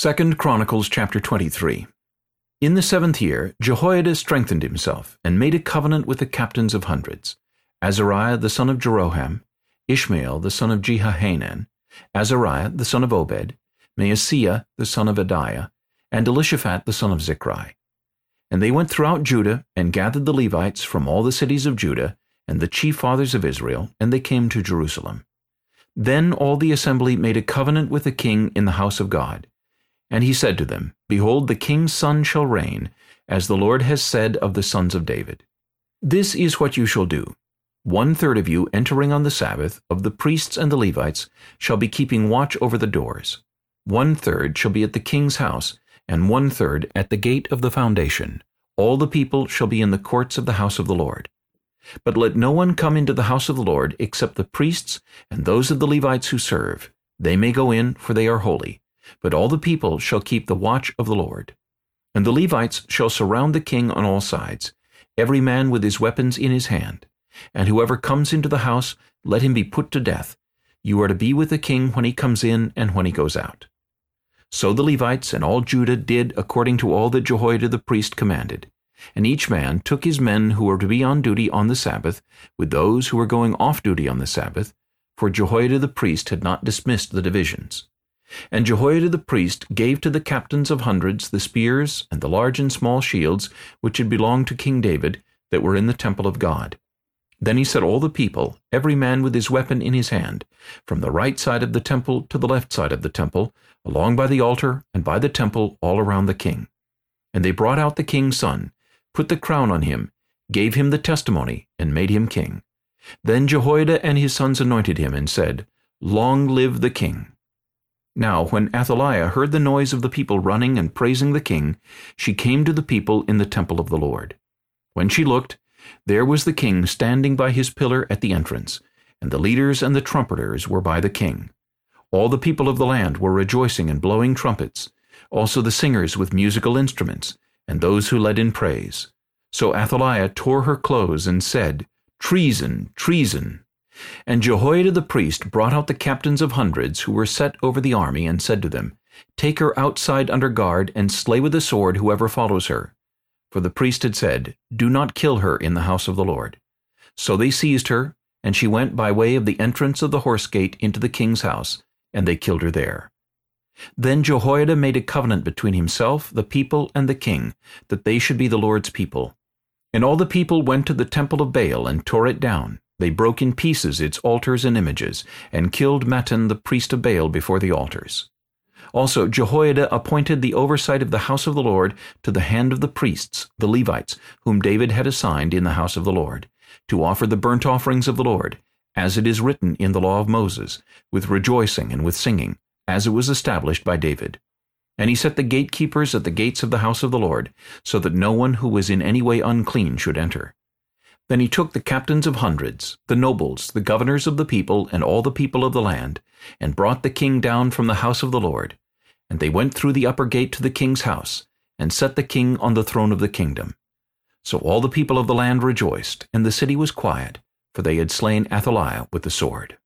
2 Chronicles chapter 23 In the seventh year Jehoiada strengthened himself, and made a covenant with the captains of hundreds, Azariah the son of Jeroham, Ishmael the son of Jehohanan, Azariah the son of Obed, Maaseiah the son of Adaiah, and Elishaphat the son of Zichri. And they went throughout Judah, and gathered the Levites from all the cities of Judah, and the chief fathers of Israel, and they came to Jerusalem. Then all the assembly made a covenant with the king in the house of God, and he said to them, Behold, the king's son shall reign, as the Lord has said of the sons of David. This is what you shall do. One-third of you entering on the Sabbath, of the priests and the Levites, shall be keeping watch over the doors. One-third shall be at the king's house, and one-third at the gate of the foundation. All the people shall be in the courts of the house of the Lord. But let no one come into the house of the Lord except the priests and those of the Levites who serve. They may go in, for they are holy but all the people shall keep the watch of the Lord. And the Levites shall surround the king on all sides, every man with his weapons in his hand. And whoever comes into the house, let him be put to death. You are to be with the king when he comes in and when he goes out. So the Levites and all Judah did according to all that Jehoiada the priest commanded. And each man took his men who were to be on duty on the Sabbath, with those who were going off duty on the Sabbath, for Jehoiada the priest had not dismissed the divisions. And Jehoiada the priest gave to the captains of hundreds the spears and the large and small shields which had belonged to King David that were in the temple of God. Then he set all the people, every man with his weapon in his hand, from the right side of the temple to the left side of the temple, along by the altar and by the temple all around the king. And they brought out the king's son, put the crown on him, gave him the testimony, and made him king. Then Jehoiada and his sons anointed him and said, Long live the king. Now when Athaliah heard the noise of the people running and praising the king, she came to the people in the temple of the Lord. When she looked, there was the king standing by his pillar at the entrance, and the leaders and the trumpeters were by the king. All the people of the land were rejoicing and blowing trumpets, also the singers with musical instruments, and those who led in praise. So Athaliah tore her clothes and said, Treason, treason. And Jehoiada the priest brought out the captains of hundreds who were set over the army, and said to them, Take her outside under guard, and slay with the sword whoever follows her. For the priest had said, Do not kill her in the house of the Lord. So they seized her, and she went by way of the entrance of the horse gate into the king's house, and they killed her there. Then Jehoiada made a covenant between himself, the people, and the king, that they should be the Lord's people. And all the people went to the temple of Baal and tore it down. They broke in pieces its altars and images, and killed Mattan the priest of Baal before the altars. Also Jehoiada appointed the oversight of the house of the Lord to the hand of the priests, the Levites, whom David had assigned in the house of the Lord, to offer the burnt offerings of the Lord, as it is written in the law of Moses, with rejoicing and with singing, as it was established by David. And he set the gatekeepers at the gates of the house of the Lord, so that no one who was in any way unclean should enter. Then he took the captains of hundreds, the nobles, the governors of the people, and all the people of the land, and brought the king down from the house of the Lord. And they went through the upper gate to the king's house, and set the king on the throne of the kingdom. So all the people of the land rejoiced, and the city was quiet, for they had slain Athaliah with the sword.